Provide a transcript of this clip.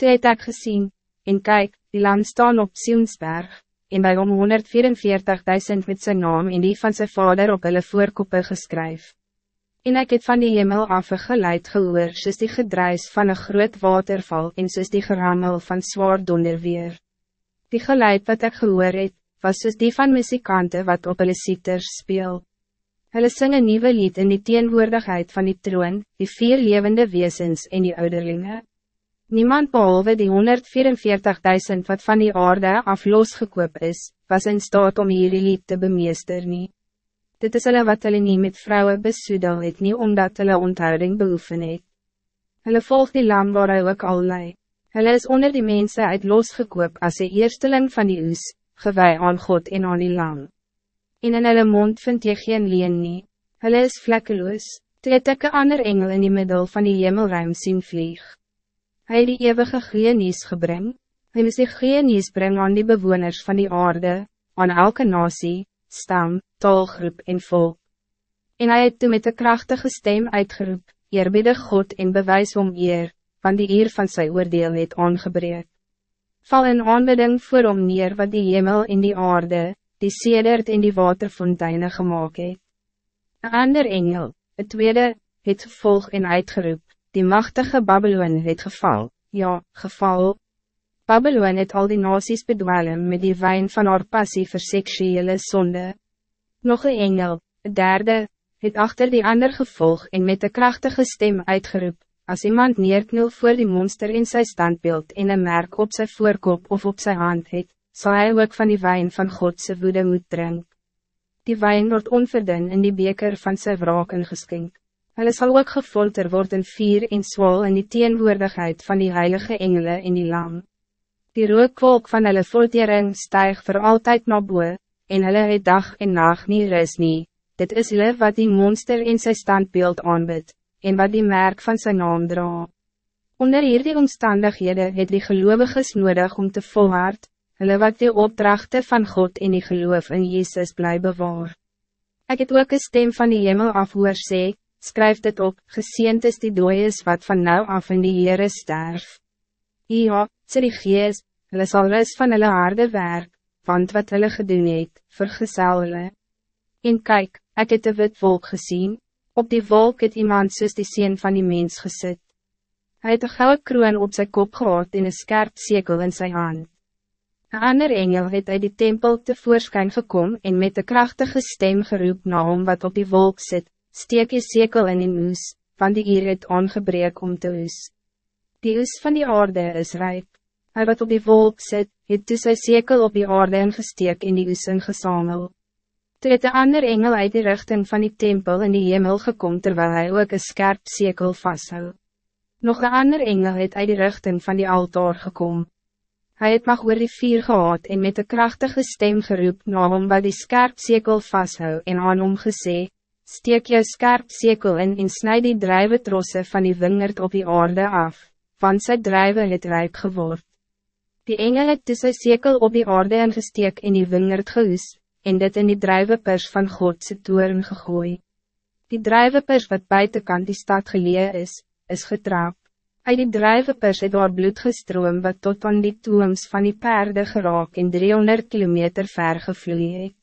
Toe het ek gesien, en kijk, die land staan op Sionsberg, en bij om 144.000 met zijn naam en die van zijn vader op hulle voorkoppe geskryf. En ek het van die hemel af een geluid gehoor, soos die gedruis van een groot waterval en soos die gerammel van zwaar donderweer. Die geluid wat ik gehoor het, was soos die van muzikante wat op hulle sieters speel. Hulle sing een nieuwe lied in die teenwoordigheid van die troon, die vier levende wezens en die ouderlinge. Niemand behalve die 144.000 wat van die aarde af losgekoop is, was in staat om hierdie lied te bemeester nie. Dit is hulle wat hulle nie met vrouwen besoedel het nie omdat hulle onthouding beoefen het. Hulle volg die lam waar hy ook al lei. Hulle is onder die mensen uit losgekoop as die eersteling van die oes, gewij aan God en aan die lam. En in hulle mond vind jy geen leen nie. Hulle is vlekkeloos, toe het ek een ander engel in die middel van die hemelruim sien vlieg. Hij die eeuwige genies gebring, hy moest die genies bring aan die bewoners van die aarde, aan elke nasie, stam, taalgroep en volk. En hij het toe met de krachtige stem uitgeroep, eerbiedig God en bewys om eer, van die eer van sy oordeel het aangebreek. Val in aanbidding voor om neer wat die hemel en die aarde, die sedert en die waterfonteine gemaakt het. Een ander engel, het tweede, het gevolg en uitgeroep, die machtige Babylon het geval, ja, geval. Babylon het al die nasies bedwellen met die wijn van haar passie vir seksuele sonde. Nog een engel, een derde, het achter die ander gevolg en met de krachtige stem uitgeroep, als iemand neerknul voor die monster in zijn standbeeld en een merk op zijn voorkop of op zijn hand het, zal hij ook van die wijn van Godse woede moet drinken. Die wijn wordt onverdun in die beker van zijn wraak ingeskenk. Hulle sal ook gefolter worden vier en zwol in die teenwoordigheid van die heilige engelen in die lam. Die rookwolk van hulle foltering stijg voor altijd naar boe, en hulle het dag en nacht nie ris nie. Dit is hulle wat die monster in zijn standbeeld aanbid, en wat die merk van zijn naam dra. Onder hierdie omstandighede het die geloviges nodig om te volhard, hulle wat die opdrachten van God in die geloof in Jezus bly bewaar. Ik het ook een stem van die hemel af hoor sê, skryf dit op, geseend is die dooies wat van nou af in die Heere sterf. Ja, sê die gees, hulle sal ris van hulle harde werk, want wat hulle gedoen het, vergesel hulle. En kyk, ek het een wit wolk gezien, op die wolk het iemand soos die sien van die mens gesit. Hij het een gouden kroon op zijn kop gehad en een scherp sekel in zijn hand. Een ander engel het uit die tempel tevoorschijn gekomen en met de krachtige stem geroep na hom wat op die wolk zit, steek je sekel in die moes, van die eer het ongebreek om te oes. Die oes van die aarde is rijp. Hij wat op die wolk zit, het toe sy sekel op die aarde ingesteek in die oes ingesamel. Toe het een ander engel uit die richting van die tempel in die hemel gekom terwijl hij ook een scherp sekel vasthou. Nog een ander engel het uit die richting van die altaar gekom. Hij het mag oor die vier gehad en met een krachtige stem geroep na hom wat die scherp sekel vasthou en aan hom gesê, steek jou scherp sekel in en snijd die druiventrosse van die wingerd op die aarde af, want sy druiven het rijp geword. Die engel het tussen sekel op die aarde ingesteek in die wingerd gehoes, en dit in die druivenpers van Godse toeren gegooi. Die druivenpers wat buitenkant die stad gelee is, is getrap. Uit die druivenpers het daar bloed gestroom wat tot aan die toems van die perde geraak en 300 kilometer ver gevloeid.